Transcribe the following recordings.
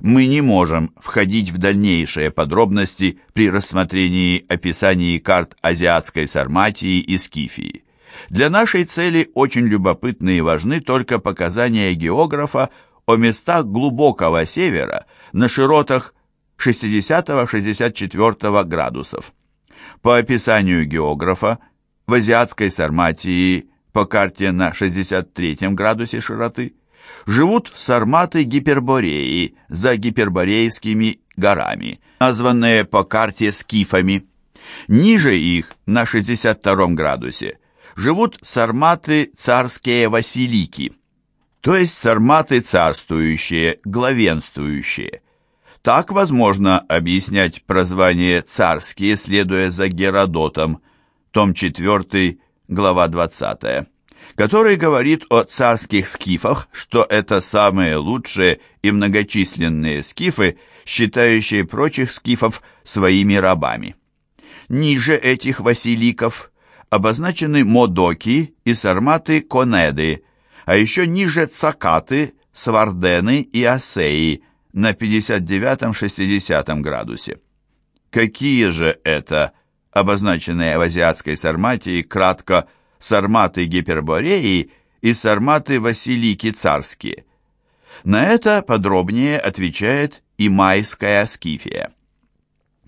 Мы не можем входить в дальнейшие подробности при рассмотрении описаний карт азиатской Сарматии и Скифии. Для нашей цели очень любопытны и важны только показания географа о местах глубокого севера на широтах 60-64 градусов. По описанию географа, в азиатской Сарматии по карте на 63 градусе широты живут сарматы Гипербореи за Гиперборейскими горами, названные по карте скифами. Ниже их, на 62 градусе, живут сарматы царские Василики, то есть сарматы царствующие, главенствующие. Так возможно объяснять прозвание «царские», следуя за Геродотом, том 4, глава 20 который говорит о царских скифах, что это самые лучшие и многочисленные скифы, считающие прочих скифов своими рабами. Ниже этих василиков обозначены модоки и сарматы конеды, а еще ниже цакаты, свардены и асеи на 59-60 градусе. Какие же это, обозначенные в азиатской Сарматии, кратко сарматы Гипербореи и сарматы Василики Царские. На это подробнее отвечает и майская Скифия.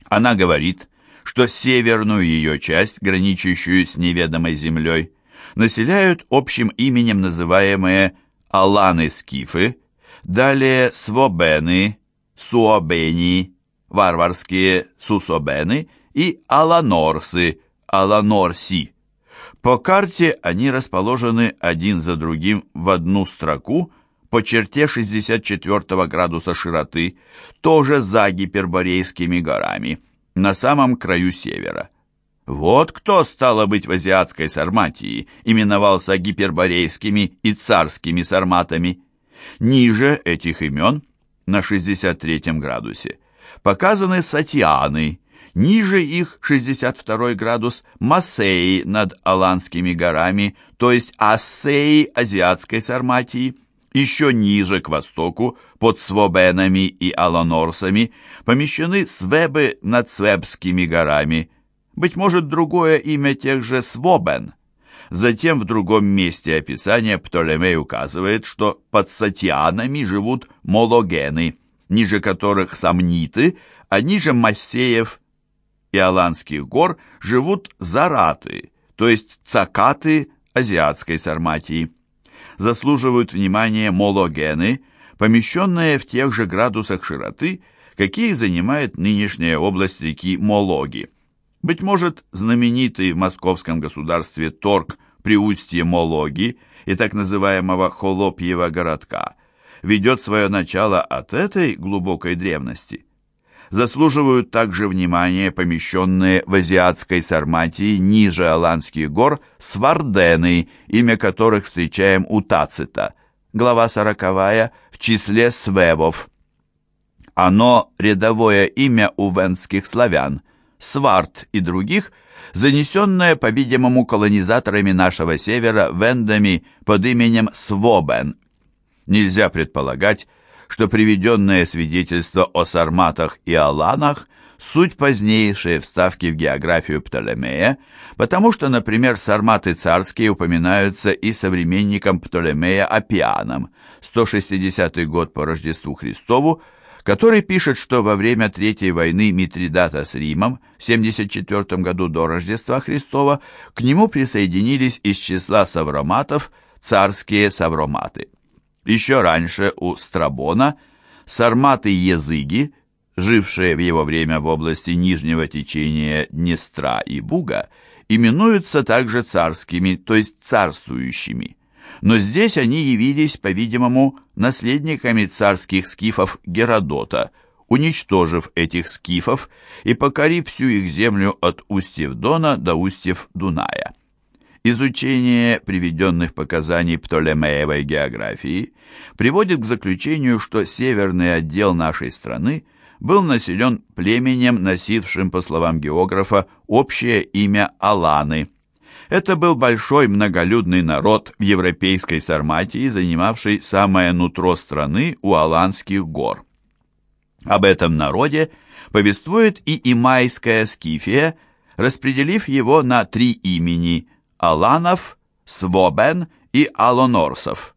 Она говорит, что северную ее часть, граничащую с неведомой землей, населяют общим именем называемые Аланы-скифы, далее Свобены, Суобени, варварские Сусобены и Аланорсы, Аланорси. По карте они расположены один за другим в одну строку по черте 64 градуса широты, тоже за Гиперборейскими горами, на самом краю севера. Вот кто, стало быть, в азиатской Сарматии именовался гиперборейскими и царскими сарматами. Ниже этих имен, на 63 градусе, показаны сатианы, Ниже их 62 градус Масеи над Аланскими горами, то есть Ассеи азиатской Сарматии. Еще ниже, к востоку, под Свобенами и Аланорсами, помещены Свебы над Свебскими горами. Быть может, другое имя тех же Свобен. Затем в другом месте описания Птолемей указывает, что под Сатианами живут мологены, ниже которых сомниты, а ниже Массеев и Аланских гор живут зараты, то есть цакаты азиатской Сарматии. Заслуживают внимания мологены, помещенные в тех же градусах широты, какие занимает нынешняя область реки Мологи. Быть может, знаменитый в московском государстве торг при устье Мологи и так называемого Холопьего городка ведет свое начало от этой глубокой древности заслуживают также внимания помещенные в азиатской Сарматии ниже Аланских гор свардены, имя которых встречаем у Тацита, глава сороковая, в числе свевов. Оно рядовое имя у венских славян, сварт и других, занесенное, по-видимому, колонизаторами нашего севера вендами под именем Свобен. Нельзя предполагать, что приведенное свидетельство о сарматах и аланах суть позднейшие вставки в географию Птолемея, потому что, например, сарматы царские упоминаются и современником Птолемея Апианом, 160 год по Рождеству Христову, который пишет, что во время Третьей войны Митридата с Римом в 74 году до Рождества Христова к нему присоединились из числа савроматов царские савроматы. Еще раньше у Страбона сарматы-языги, жившие в его время в области нижнего течения Днестра и Буга, именуются также царскими, то есть царствующими. Но здесь они явились, по-видимому, наследниками царских скифов Геродота, уничтожив этих скифов и покорив всю их землю от устьев Дона до устьев Дуная. Изучение приведенных показаний Птолемеевой географии приводит к заключению, что северный отдел нашей страны был населен племенем, носившим, по словам географа, общее имя Аланы. Это был большой многолюдный народ в европейской Сарматии, занимавший самое нутро страны у Аланских гор. Об этом народе повествует и имайская скифия, распределив его на три имени – Аланов, Свобен и Алонорсов,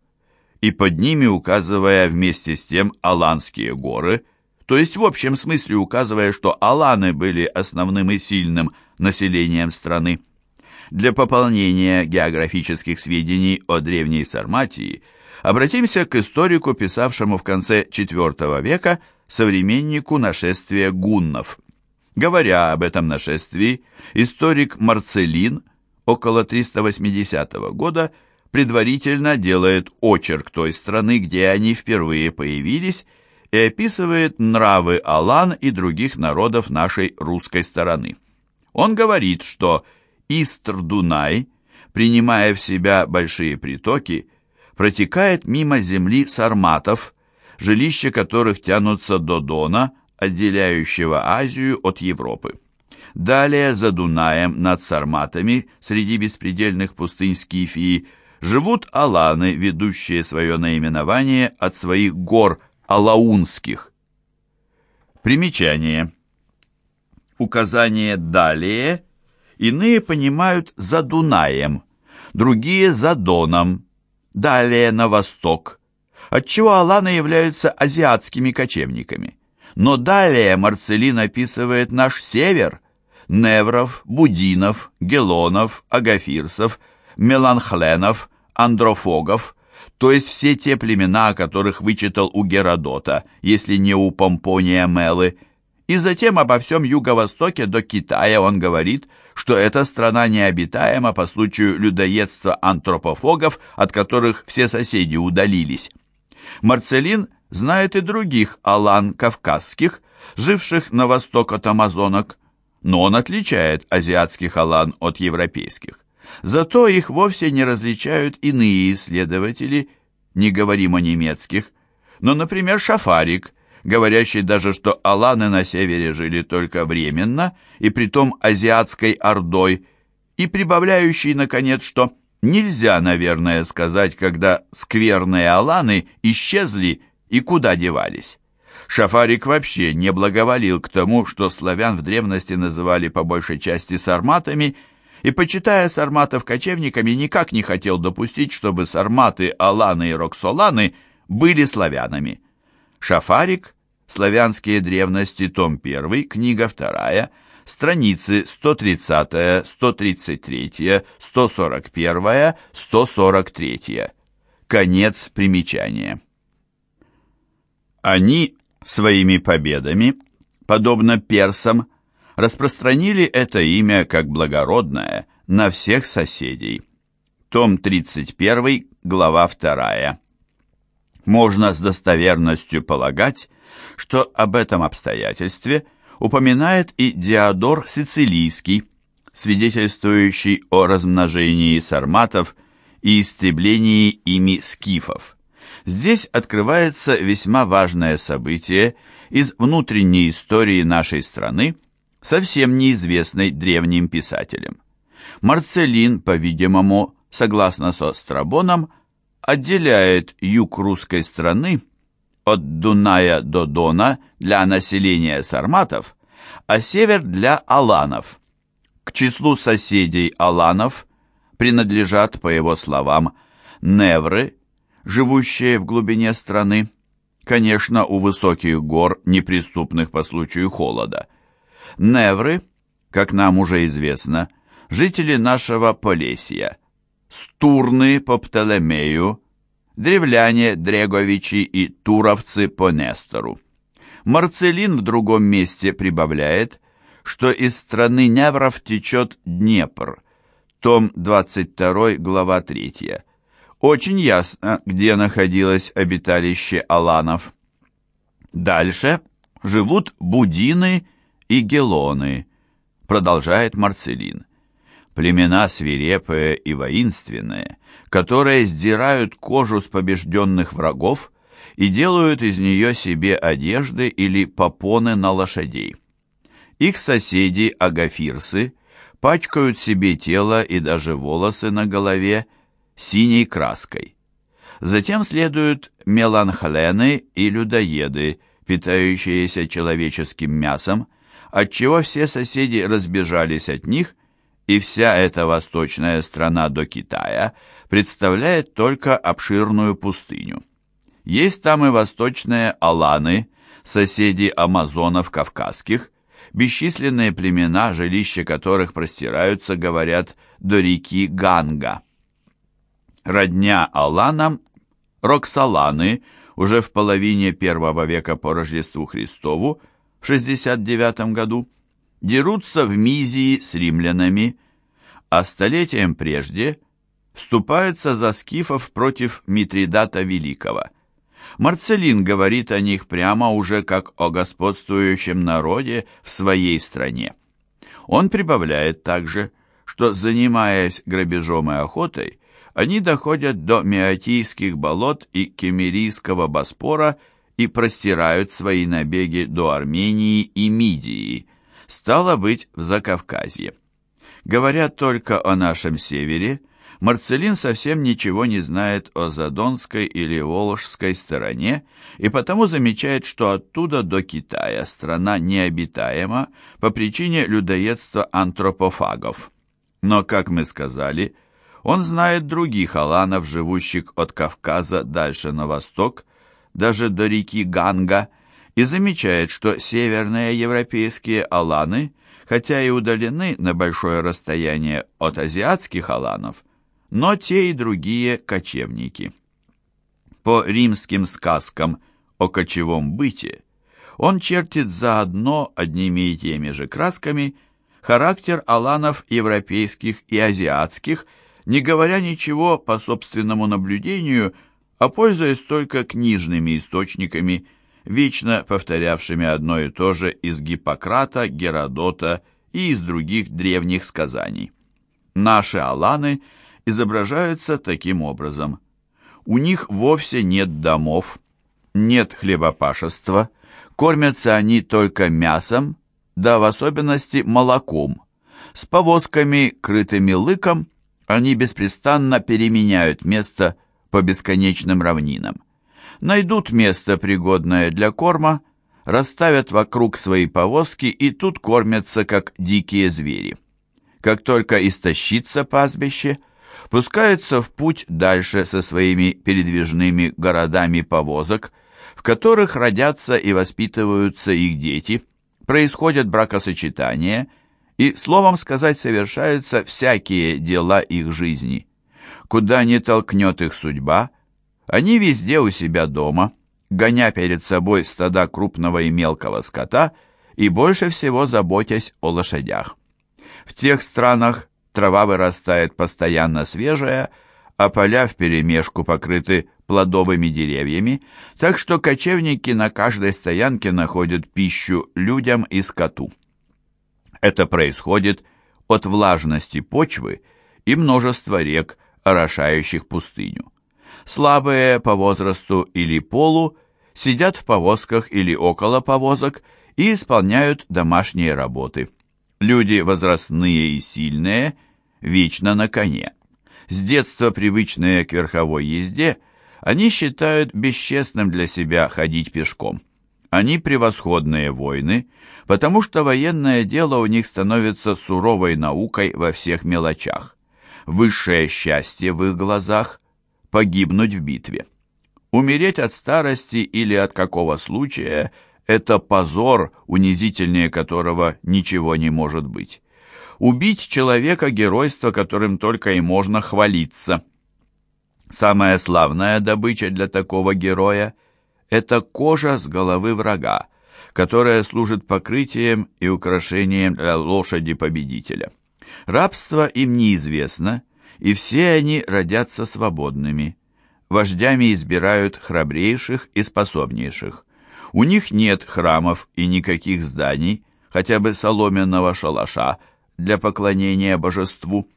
и под ними указывая вместе с тем Аланские горы, то есть в общем смысле указывая, что Аланы были основным и сильным населением страны. Для пополнения географических сведений о древней Сарматии обратимся к историку, писавшему в конце IV века современнику нашествия гуннов. Говоря об этом нашествии, историк Марцелин около 380 года предварительно делает очерк той страны, где они впервые появились, и описывает нравы алан и других народов нашей русской стороны. Он говорит, что Истр-Дунай, принимая в себя большие притоки, протекает мимо земли сарматов, жилища которых тянутся до Дона, отделяющего Азию от Европы. Далее за Дунаем над Сарматами, среди беспредельных пустынь Скифии, живут аланы, ведущие свое наименование от своих гор Алаунских. Примечание. Указание «далее» иные понимают «за Дунаем», другие «за Доном», далее на восток, отчего аланы являются азиатскими кочевниками. Но далее Марцелин описывает наш север – Невров, Будинов, Гелонов, Агафирсов, Меланхленов, Андрофогов, то есть все те племена, о которых вычитал у Геродота, если не у Помпония Мелы, и затем обо всем юго-востоке до Китая он говорит, что эта страна необитаема по случаю людоедства антропофогов, от которых все соседи удалились. Марцелин знает и других алан кавказских, живших на восток от амазонок, но он отличает азиатских алан от европейских. Зато их вовсе не различают иные исследователи, не говорим о немецких, но, например, Шафарик, говорящий даже, что аланы на севере жили только временно, и притом азиатской ордой, и прибавляющий, наконец, что нельзя, наверное, сказать, когда скверные аланы исчезли и куда девались. Шафарик вообще не благоволил к тому, что славян в древности называли по большей части сарматами, и, почитая сарматов кочевниками, никак не хотел допустить, чтобы сарматы, аланы и роксоланы были славянами. Шафарик, славянские древности, том 1, книга 2, страницы 130, 133, 141, 143. Конец примечания. Они Своими победами, подобно персам, распространили это имя как благородное на всех соседей. Том 31, глава 2. Можно с достоверностью полагать, что об этом обстоятельстве упоминает и Диодор Сицилийский, свидетельствующий о размножении сарматов и истреблении ими скифов. Здесь открывается весьма важное событие из внутренней истории нашей страны, совсем неизвестной древним писателям. Марцелин, по-видимому, согласно со Страбоном, отделяет юг русской страны от Дуная до Дона для населения сарматов, а север для аланов. К числу соседей аланов принадлежат, по его словам, невры, живущие в глубине страны, конечно, у высоких гор, неприступных по случаю холода. Невры, как нам уже известно, жители нашего Полесья, Стурны по Птолемею, древляне Дреговичи и туровцы по Нестору. Марцелин в другом месте прибавляет, что из страны Невров течет Днепр, том 22, глава 3, очень ясно, где находилось обиталище аланов. Дальше живут будины и гелоны, продолжает Марцелин. Племена свирепые и воинственные, которые сдирают кожу с побежденных врагов и делают из нее себе одежды или попоны на лошадей. Их соседи, агафирсы, пачкают себе тело и даже волосы на голове, синей краской. Затем следуют меланхолены и людоеды, питающиеся человеческим мясом, отчего все соседи разбежались от них, и вся эта восточная страна до Китая представляет только обширную пустыню. Есть там и восточные аланы, соседи амазонов кавказских, бесчисленные племена, жилища которых простираются, говорят, до реки Ганга. Родня аланам, Роксаланы, уже в половине первого века по Рождеству Христову, в 69 году, дерутся в Мизии с римлянами, а столетием прежде вступаются за скифов против Митридата Великого – Марцелин говорит о них прямо уже как о господствующем народе в своей стране. Он прибавляет также, что, занимаясь грабежом и охотой, они доходят до Меотийских болот и Кемерийского Боспора и простирают свои набеги до Армении и Мидии, стало быть, в Закавказье. Говорят только о нашем севере – Марцелин совсем ничего не знает о Задонской или Волжской стороне и потому замечает, что оттуда до Китая страна необитаема по причине людоедства антропофагов. Но, как мы сказали, он знает других аланов, живущих от Кавказа дальше на восток, даже до реки Ганга, и замечает, что северные европейские аланы, хотя и удалены на большое расстояние от азиатских аланов, но те и другие кочевники. По римским сказкам о кочевом быте он чертит заодно одними и теми же красками характер аланов европейских и азиатских, не говоря ничего по собственному наблюдению, а пользуясь только книжными источниками, вечно повторявшими одно и то же из Гиппократа, Геродота и из других древних сказаний. Наши аланы – изображаются таким образом. У них вовсе нет домов, нет хлебопашества, кормятся они только мясом, да в особенности молоком. С повозками, крытыми лыком, они беспрестанно переменяют место по бесконечным равнинам. Найдут место, пригодное для корма, расставят вокруг свои повозки и тут кормятся, как дикие звери. Как только истощится пастбище – пускаются в путь дальше со своими передвижными городами повозок, в которых родятся и воспитываются их дети, происходят бракосочетания и, словом сказать, совершаются всякие дела их жизни. Куда не толкнет их судьба, они везде у себя дома, гоня перед собой стада крупного и мелкого скота и больше всего заботясь о лошадях. В тех странах, трава вырастает постоянно свежая, а поля вперемешку покрыты плодовыми деревьями, так что кочевники на каждой стоянке находят пищу людям и скоту. Это происходит от влажности почвы и множества рек, орошающих пустыню. Слабые по возрасту или полу сидят в повозках или около повозок и исполняют домашние работы. Люди возрастные и сильные, вечно на коне. С детства привычные к верховой езде, они считают бесчестным для себя ходить пешком. Они превосходные воины, потому что военное дело у них становится суровой наукой во всех мелочах. Высшее счастье в их глазах – погибнуть в битве. Умереть от старости или от какого случая – это позор, унизительнее которого ничего не может быть. Убить человека – геройство, которым только и можно хвалиться. Самая славная добыча для такого героя – это кожа с головы врага, которая служит покрытием и украшением для лошади победителя. Рабство им неизвестно, и все они родятся свободными. Вождями избирают храбрейших и способнейших. У них нет храмов и никаких зданий, хотя бы соломенного шалаша для поклонения божеству.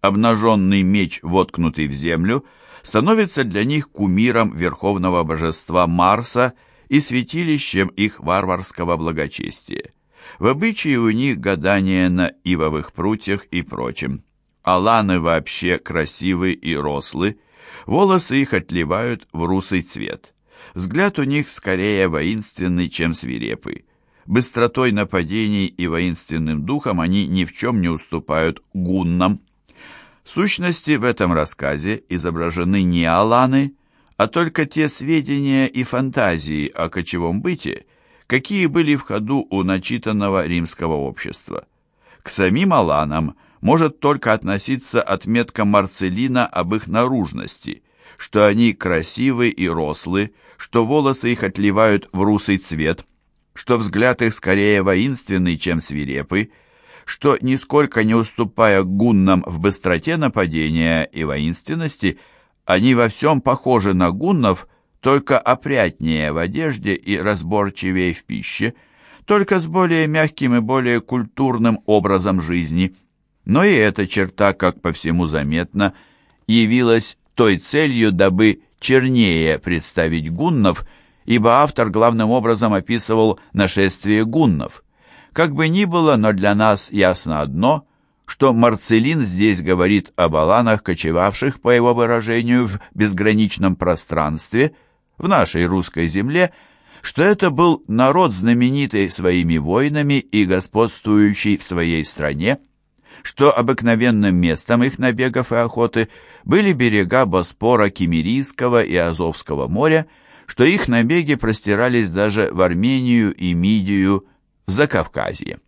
Обнаженный меч, воткнутый в землю, становится для них кумиром верховного божества Марса и святилищем их варварского благочестия. В обычае у них гадание на ивовых прутьях и прочем. Аланы вообще красивы и рослы, волосы их отливают в русый цвет. Взгляд у них скорее воинственный, чем свирепый. Быстротой нападений и воинственным духом они ни в чем не уступают гуннам. Сущности, в этом рассказе изображены не аланы, а только те сведения и фантазии о кочевом быте, какие были в ходу у начитанного римского общества. К самим аланам может только относиться отметка Марцелина об их наружности, что они красивы и рослы, что волосы их отливают в русый цвет, что взгляд их скорее воинственный, чем свирепый, что, нисколько не уступая гуннам в быстроте нападения и воинственности, они во всем похожи на гуннов, только опрятнее в одежде и разборчивее в пище, только с более мягким и более культурным образом жизни. Но и эта черта, как по всему заметно, явилась той целью, дабы чернее представить гуннов, ибо автор главным образом описывал нашествие гуннов. Как бы ни было, но для нас ясно одно, что Марцелин здесь говорит об аланах, кочевавших, по его выражению, в безграничном пространстве, в нашей русской земле, что это был народ, знаменитый своими войнами и господствующий в своей стране, что обыкновенным местом их набегов и охоты были берега Боспора, Кемерийского и Азовского моря, что их набеги простирались даже в Армению и Мидию, в Закавказье.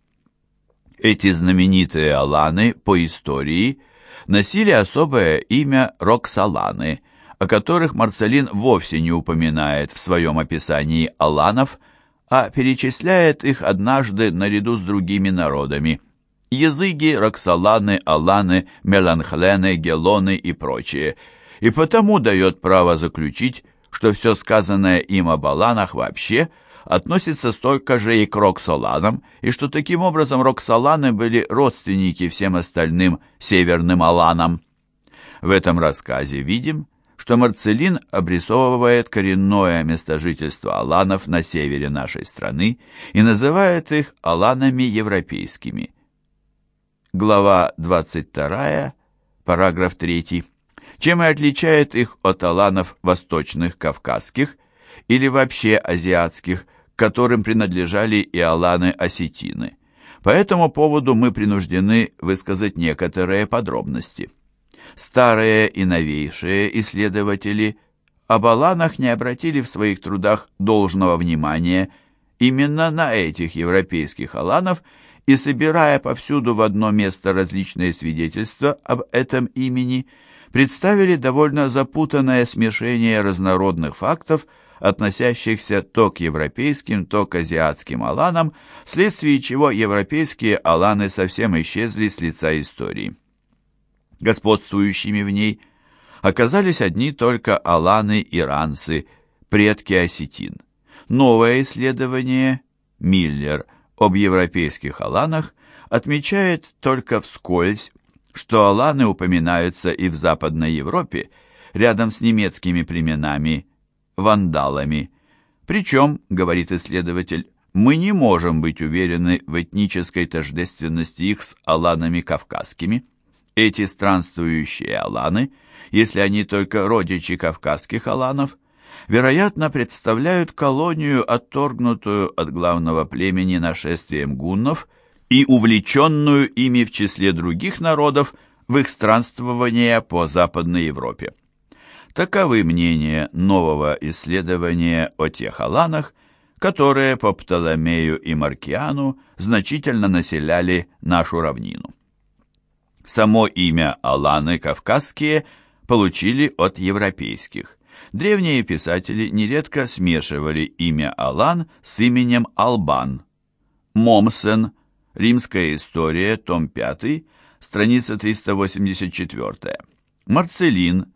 Эти знаменитые аланы по истории носили особое имя Роксаланы, о которых Марцелин вовсе не упоминает в своем описании аланов, а перечисляет их однажды наряду с другими народами – языки, роксоланы, аланы, меланхлены, гелоны и прочие, и потому дает право заключить, что все сказанное им об аланах вообще – относится столько же и к Роксоланам, и что таким образом Роксоланы были родственники всем остальным северным Аланам. В этом рассказе видим, что Марцелин обрисовывает коренное местожительство аланов на севере нашей страны и называет их аланами европейскими. Глава 22, параграф 3. Чем и отличает их от аланов восточных кавказских или вообще азиатских, которым принадлежали и аланы-осетины. По этому поводу мы принуждены высказать некоторые подробности. Старые и новейшие исследователи об аланах не обратили в своих трудах должного внимания именно на этих европейских аланов и, собирая повсюду в одно место различные свидетельства об этом имени, представили довольно запутанное смешение разнородных фактов – относящихся то к европейским, то к азиатским аланам, вследствие чего европейские аланы совсем исчезли с лица истории. Господствующими в ней оказались одни только аланы-иранцы, предки осетин. Новое исследование Миллер об европейских аланах отмечает только вскользь, что аланы упоминаются и в Западной Европе, рядом с немецкими племенами вандалами. Причем, говорит исследователь, мы не можем быть уверены в этнической тождественности их с аланами кавказскими. Эти странствующие аланы, если они только родичи кавказских аланов, вероятно, представляют колонию, отторгнутую от главного племени нашествием гуннов и увлеченную ими в числе других народов в их странствование по Западной Европе. Таковы мнения нового исследования о тех аланах, которые по Птоломею и Маркиану значительно населяли нашу равнину. Само имя Аланы кавказские получили от европейских. Древние писатели нередко смешивали имя Алан с именем Албан. Момсен, Римская история, том 5, страница 384. Марцелин,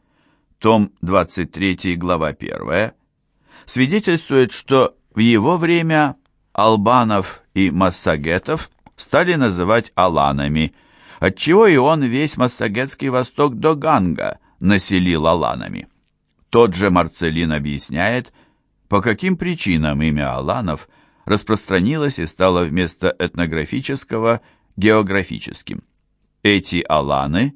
том 23, глава 1, свидетельствует, что в его время албанов и массагетов стали называть аланами, отчего и он весь массагетский восток до Ганга населил аланами. Тот же Марцелин объясняет, по каким причинам имя аланов распространилось и стало вместо этнографического географическим. Эти аланы,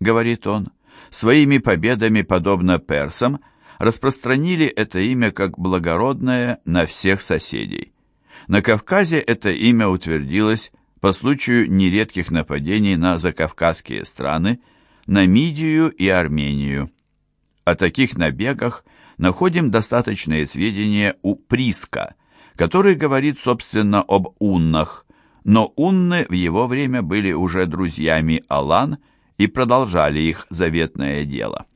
говорит он, своими победами, подобно персам, распространили это имя как благородное на всех соседей. На Кавказе это имя утвердилось по случаю нередких нападений на закавказские страны, на Мидию и Армению. О таких набегах находим достаточные сведения у Приска, который говорит, собственно, об уннах, но унны в его время были уже друзьями Алан и продолжали их заветное дело.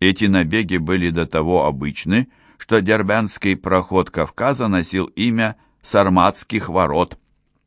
Эти набеги были до того обычны, что Дербянский проход Кавказа носил имя Сарматских ворот –